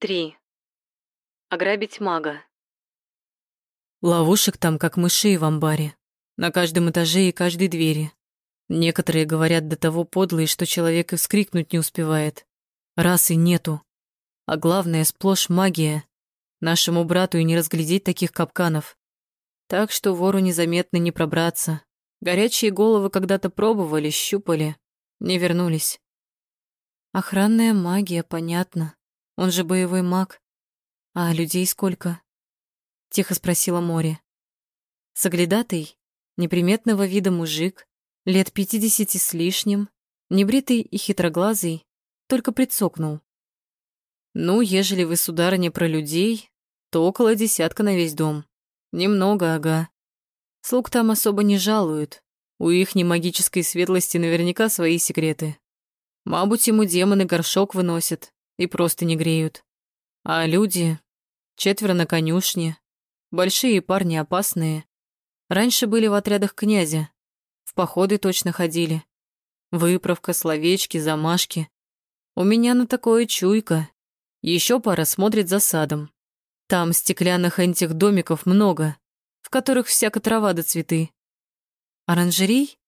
3. Ограбить мага. Ловушек там, как мышей в амбаре. На каждом этаже и каждой двери. Некоторые говорят до того подлые, что человек и вскрикнуть не успевает. Раз и нету. А главное, сплошь магия. Нашему брату и не разглядеть таких капканов. Так что вору незаметно не пробраться. Горячие головы когда-то пробовали, щупали, не вернулись. Охранная магия, понятно. Он же боевой маг. А людей сколько? Тихо спросила Море. Соглядатый, неприметного вида мужик, лет пятидесяти с лишним, небритый и хитроглазый, только прицокнул. Ну, ежели вы, сударыня, про людей, то около десятка на весь дом. Немного, ага. Слуг там особо не жалуют. У их немагической светлости наверняка свои секреты. Мабуть, ему демоны горшок выносят, и просто не греют. А люди... Четверо на конюшне. Большие парни опасные. Раньше были в отрядах князя. В походы точно ходили. Выправка, словечки, замашки. У меня на такое чуйка. Еще пара смотрит за садом. Там стеклянных этих домиков много, в которых всяко трава да цветы. Оранжерей?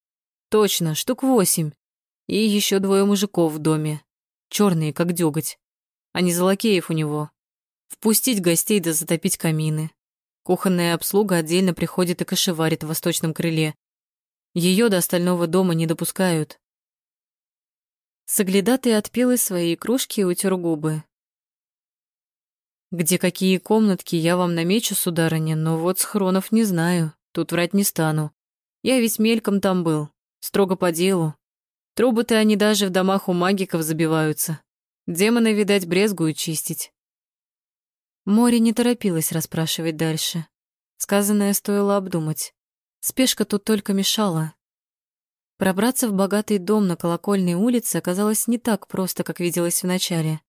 Точно, штук восемь. И еще двое мужиков в доме. Черные, как дёготь а не за лакеев у него. Впустить гостей да затопить камины. Кухонная обслуга отдельно приходит и кошеварит в восточном крыле. Ее до остального дома не допускают. Соглядатый отпил из своей кружки и утер губы. Где какие комнатки, я вам намечу, сударыня, но вот схронов не знаю, тут врать не стану. Я ведь мельком там был, строго по делу. Трубы-то они даже в домах у магиков забиваются. Демоны, видать, брезгуют чистить. Море не торопилось расспрашивать дальше. Сказанное стоило обдумать. Спешка тут только мешала. Пробраться в богатый дом на колокольной улице оказалось не так просто, как виделось вначале.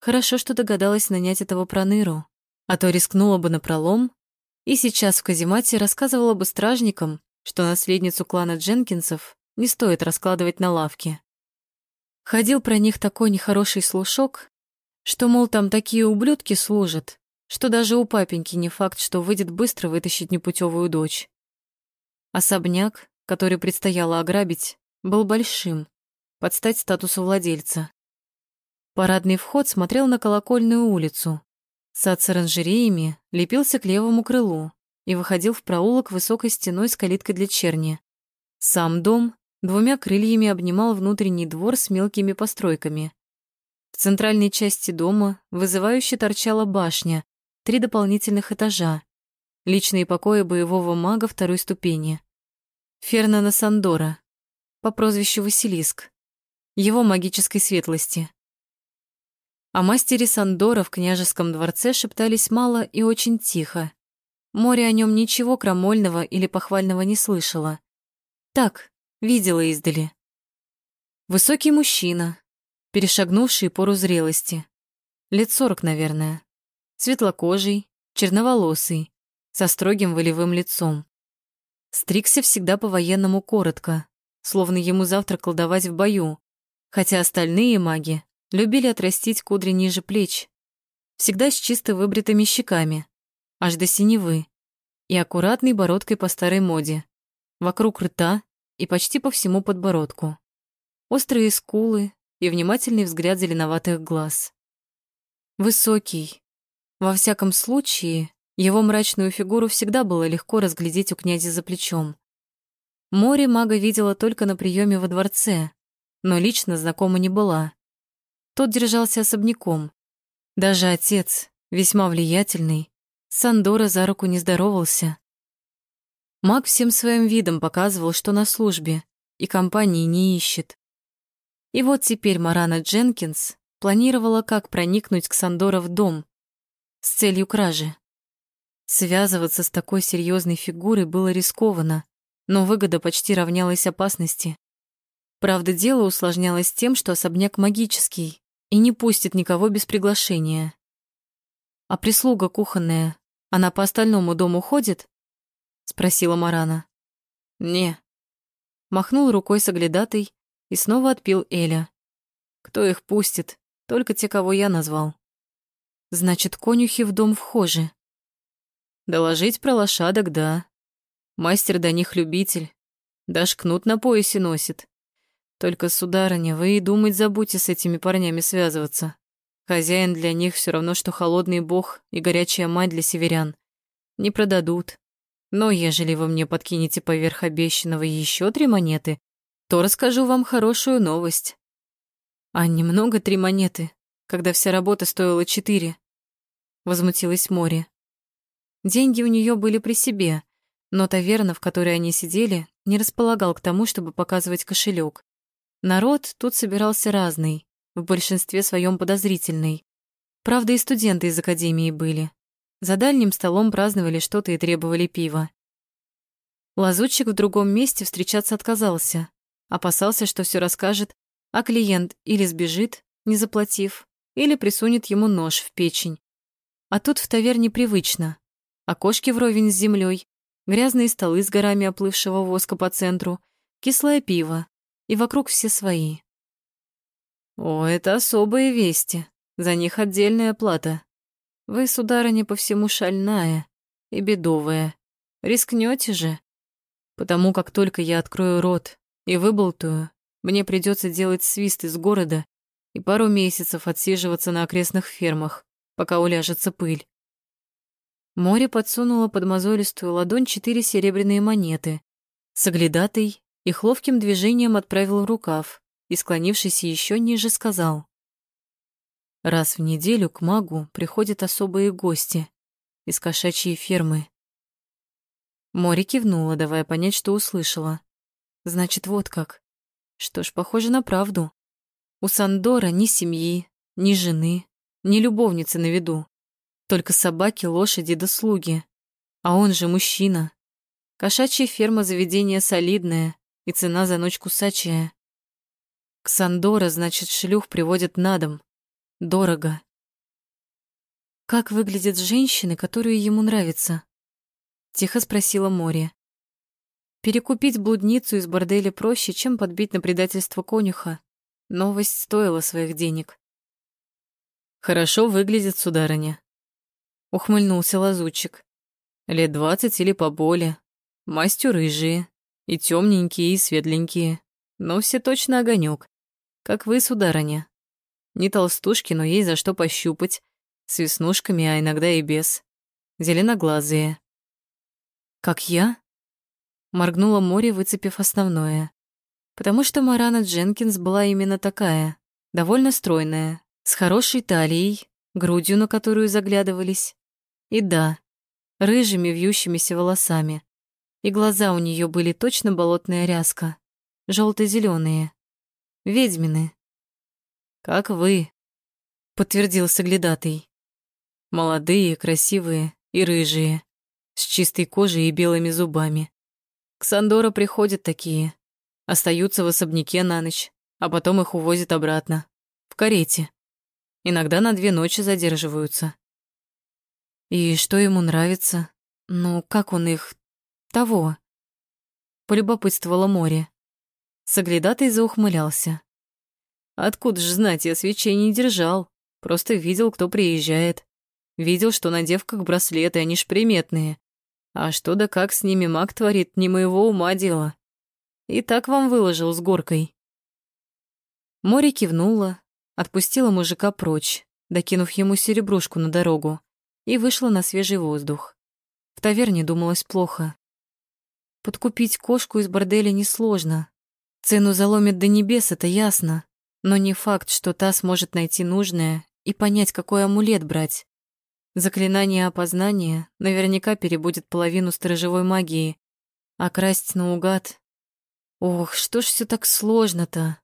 Хорошо, что догадалась нанять этого проныру, а то рискнула бы на пролом и сейчас в каземате рассказывала бы стражникам, что наследницу клана Дженкинсов не стоит раскладывать на лавке. Ходил про них такой нехороший слушок, что, мол, там такие ублюдки служат, что даже у папеньки не факт, что выйдет быстро вытащить непутевую дочь. Особняк, который предстояло ограбить, был большим, под стать статусу владельца. Парадный вход смотрел на колокольную улицу. Сад с оранжереями лепился к левому крылу и выходил в проулок высокой стеной с калиткой для черни. Сам дом двумя крыльями обнимал внутренний двор с мелкими постройками. В центральной части дома вызывающе торчала башня, три дополнительных этажа, личные покои боевого мага второй ступени. Фернана Сандора, по прозвищу Василиск, его магической светлости. О мастере Сандора в княжеском дворце шептались мало и очень тихо. Море о нем ничего крамольного или похвального не слышала. Так, Видела издали. Высокий мужчина, перешагнувший пору зрелости. Лет сорок, наверное. Светлокожий, черноволосый, со строгим волевым лицом. Стригся всегда по-военному коротко, словно ему завтра колдовать в бою, хотя остальные маги любили отрастить кудри ниже плеч, всегда с чисто выбритыми щеками, аж до синевы, и аккуратной бородкой по старой моде. Вокруг рта и почти по всему подбородку. Острые скулы и внимательный взгляд зеленоватых глаз. Высокий. Во всяком случае, его мрачную фигуру всегда было легко разглядеть у князя за плечом. Море мага видела только на приеме во дворце, но лично знакома не была. Тот держался особняком. Даже отец, весьма влиятельный, Сандора за руку не здоровался. Маг всем своим видом показывал, что на службе и компании не ищет. И вот теперь Марана Дженкинс планировала, как проникнуть к Сандора в дом с целью кражи. Связываться с такой серьезной фигурой было рискованно, но выгода почти равнялась опасности. Правда, дело усложнялось тем, что особняк магический и не пустит никого без приглашения. А прислуга кухонная, она по остальному дому ходит? Спросила Марана. Не. Махнул рукой соглядатый и снова отпил Эля. Кто их пустит? Только те, кого я назвал. Значит, конюхи в дом вхожи. Доложить про лошадок, да. Мастер до них любитель. Даже кнут на поясе носит. Только, сударыня, вы и думать забудьте с этими парнями связываться. Хозяин для них все равно, что холодный бог и горячая мать для северян. Не продадут. Но ежели вы мне подкинете поверх обещанного еще три монеты, то расскажу вам хорошую новость. А немного три монеты, когда вся работа стоила четыре. Возмутилась Мори. Деньги у нее были при себе, но таверна, в которой они сидели, не располагал к тому, чтобы показывать кошелек. Народ тут собирался разный, в большинстве своем подозрительный. Правда, и студенты из академии были. За дальним столом праздновали что-то и требовали пива. Лазутчик в другом месте встречаться отказался. Опасался, что все расскажет, а клиент или сбежит, не заплатив, или присунет ему нож в печень. А тут в таверне привычно. Окошки вровень с землей, грязные столы с горами оплывшего воска по центру, кислое пиво, и вокруг все свои. О, это особые вести, за них отдельная плата. Вы, сударыня, по всему шальная и бедовая. Рискнете же? Потому как только я открою рот и выболтаю, мне придется делать свист из города и пару месяцев отсиживаться на окрестных фермах, пока уляжется пыль. Море подсунуло под мозолистую ладонь четыре серебряные монеты. Соглядатый их ловким движением отправил в рукав и, склонившись еще ниже, сказал. Раз в неделю к магу приходят особые гости из кошачьей фермы. Море кивнула, давая понять, что услышала. Значит, вот как. Что ж, похоже на правду. У Сандора ни семьи, ни жены, ни любовницы на виду. Только собаки, лошади да слуги. А он же мужчина. Кошачья ферма заведение солидное, и цена за ночь кусачая. К Сандора, значит, шлюх приводят на дом. Дорого. Как выглядят женщины, которые ему нравятся? Тихо спросила Море. Перекупить блудницу из борделя проще, чем подбить на предательство конюха. Новость стоила своих денег. «Хорошо выглядит, сударыня», — ухмыльнулся лазутчик. «Лет двадцать или поболее. Мастью рыжие, и темненькие, и светленькие, но все точно огонек, как вы, сударыня. Не толстушки, но есть за что пощупать, с веснушками, а иногда и без. Зеленоглазые. «Как я?» Моргнула море, выцепив основное. Потому что Марана Дженкинс была именно такая, довольно стройная, с хорошей талией, грудью, на которую заглядывались. И да, рыжими вьющимися волосами. И глаза у нее были точно болотная ряска, желто зеленые Ведьмины. «Как вы», — подтвердил соглядатый. «Молодые, красивые и рыжие, с чистой кожей и белыми зубами. К Сандора приходят такие, остаются в особняке на ночь, а потом их увозят обратно, в карете. Иногда на две ночи задерживаются. И что ему нравится? Ну, как он их... того? Полюбопытствовало море. Соглядатый заухмылялся. Откуда ж знать, я свечей не держал. Просто видел, кто приезжает. Видел, что на девках браслеты, они ж приметные. А что да как с ними маг творит, не моего ума дело. И так вам выложил с горкой. Море кивнула, отпустила мужика прочь, докинув ему серебрушку на дорогу, и вышла на свежий воздух. В таверне думалось плохо. Подкупить кошку из борделя несложно. Цену заломит до небес, это ясно. Но не факт, что та сможет найти нужное и понять, какой амулет брать. Заклинание опознания наверняка перебудет половину сторожевой магии, а красть наугад... Ох, что ж все так сложно-то?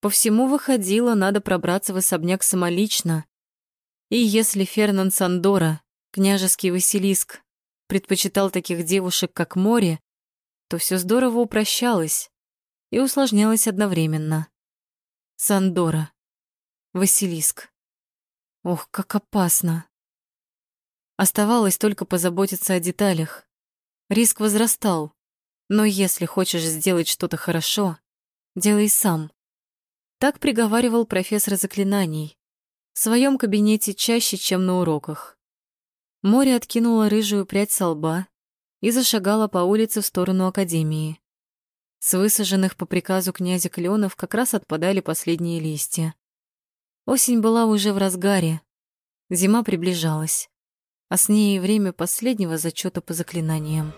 По всему выходило, надо пробраться в особняк самолично. И если Фернан Сандора, княжеский Василиск, предпочитал таких девушек, как море, то все здорово упрощалось и усложнялось одновременно. Сандора. Василиск. Ох, как опасно. Оставалось только позаботиться о деталях. Риск возрастал, но если хочешь сделать что-то хорошо, делай сам. Так приговаривал профессор заклинаний. В своем кабинете чаще, чем на уроках. Море откинула рыжую прядь со лба и зашагала по улице в сторону академии. С высаженных по приказу князя кленов как раз отпадали последние листья. Осень была уже в разгаре, зима приближалась, а с ней и время последнего зачета по заклинаниям.